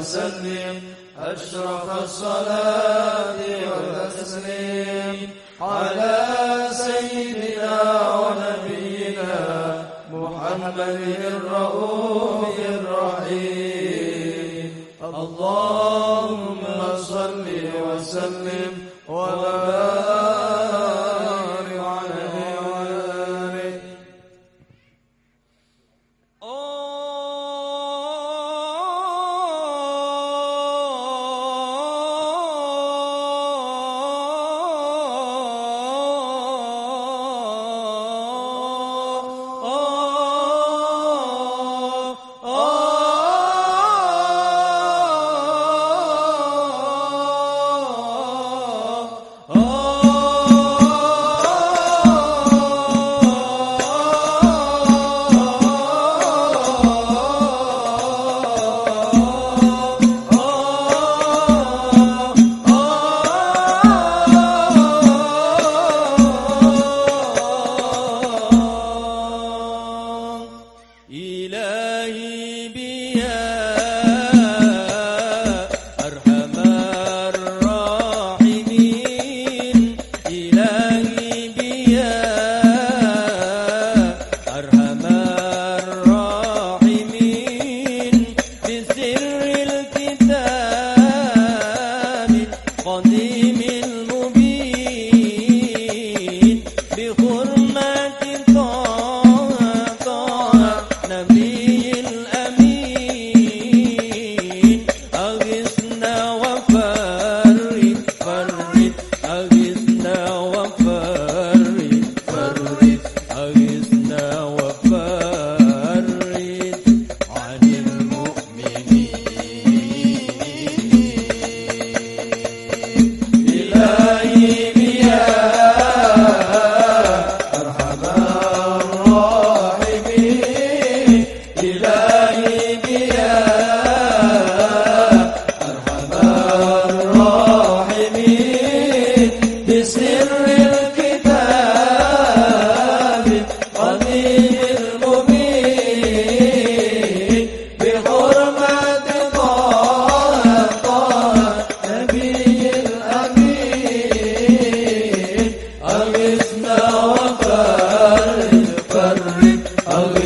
وسلم أشرف الصلاة والتسليم على سيدنا ونبينا محمد الرؤوف الرحيم. اللهم صل وسلم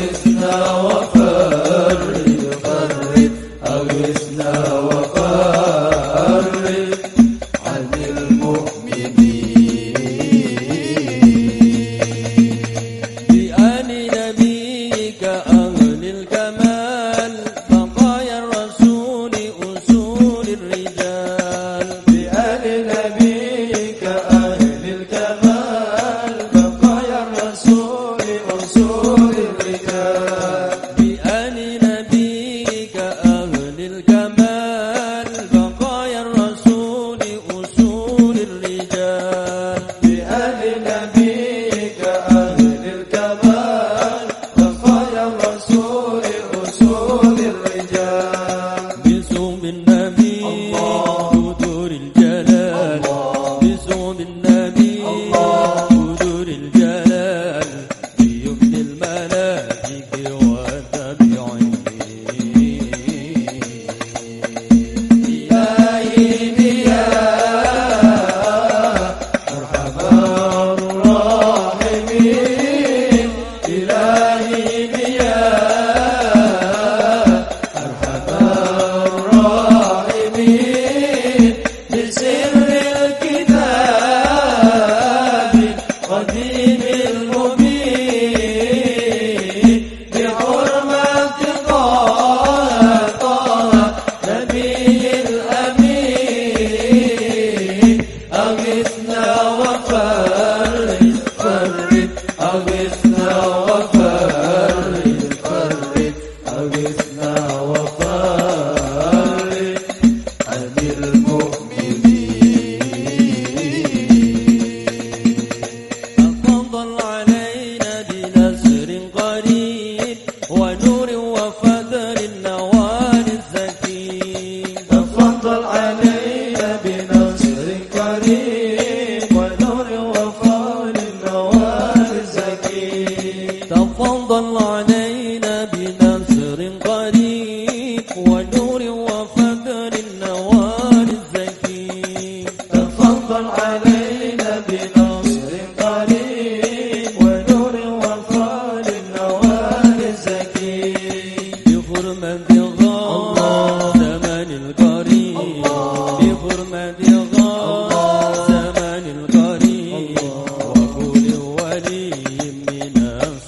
تفضل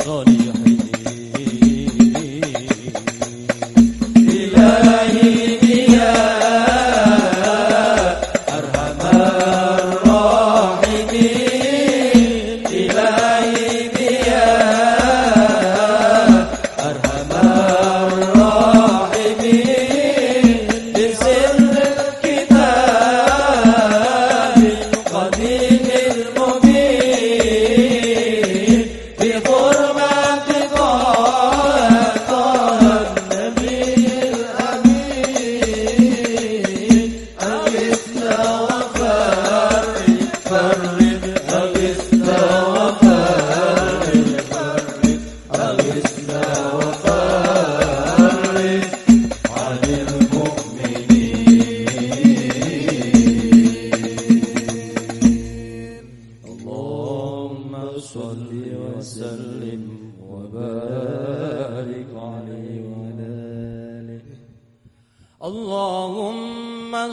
Sony.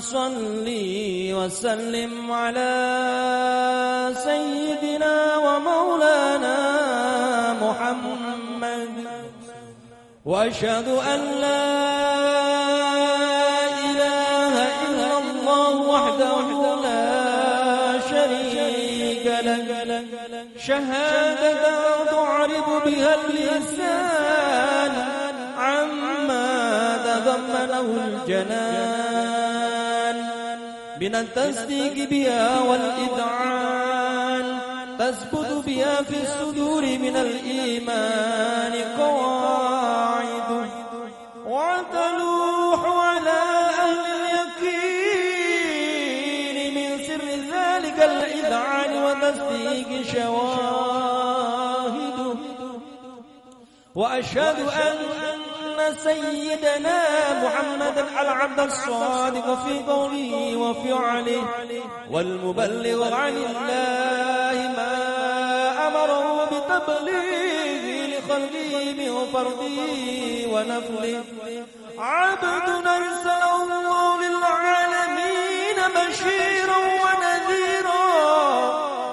صل وسلم على سيدنا ومولانا محمد. وأشهد أن لا إله إلا الله وحده لا شريك له. شهادة تعرف بها اللسان عما تضمنه الجنان. من التصديق بها والإذعان تثبت بها في الصدور من الإيمان قواعد. وتلوح على أهل اليقين. من سر ذلك الإذعان وتصديق شواهد. وأشهد أن سيدنا محمد العبد الصادق في قوله وفعله والمبلغ عن الله ما أمره بتبليغه لخلقه من فرضه ونفله. عبد أرسله الله للعالمين بشيرا ونذيرا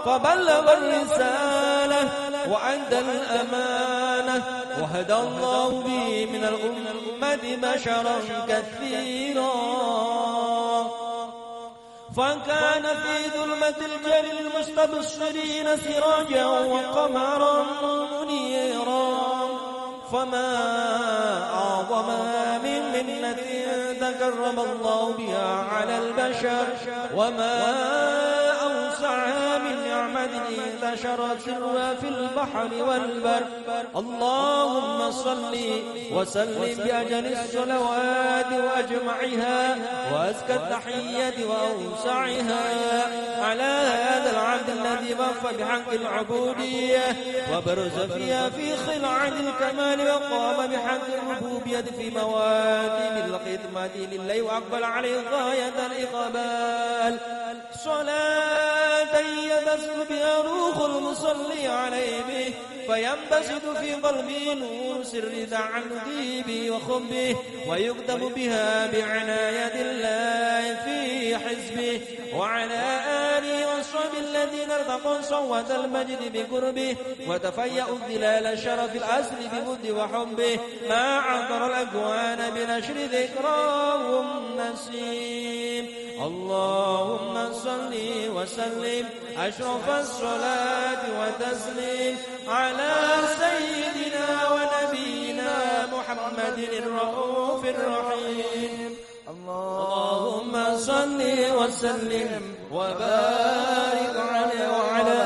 فبلغ الرسالة وأدى الأمانة. وهدى الله به من الأمة بشرا كثيرا. فكان في ظلمة الجل المستبصرين سراجا وقمرا منيرا. فما أعظم من منة تكرم الله بها على البشر وما نعمة انتشرت سرها في البحر والبر. اللهم صل وسلم بأجل الصلوات وأجمعها وأزكى التحية وأوسعها. على هذا العبد الذي وفى بحق العبودية وبرز فيها في خلعة الكمال وقام بحق الربوبية في مواتم الخدمة لله وأقبل عليه غاية الإقبال. صلاة يبسط بها روح المصلي عليه به. فينبسط في قلبه نور سر تعلقه به وخبه ويكتب بها بعناية الله في حزبه وعلى آله وصحبه الذين ارتقوا صوت المجد بقربه وتفيأوا الظلال الشرف الأسر بود وحبه. ما عطر الأكوان بنشر ذكراهم نسيم. اللهم صل وسلم أشرف الصلاة وتسليم على سيدنا ونبينا محمد الرؤوف الرحيم. اللهم صل وسلم وبارك على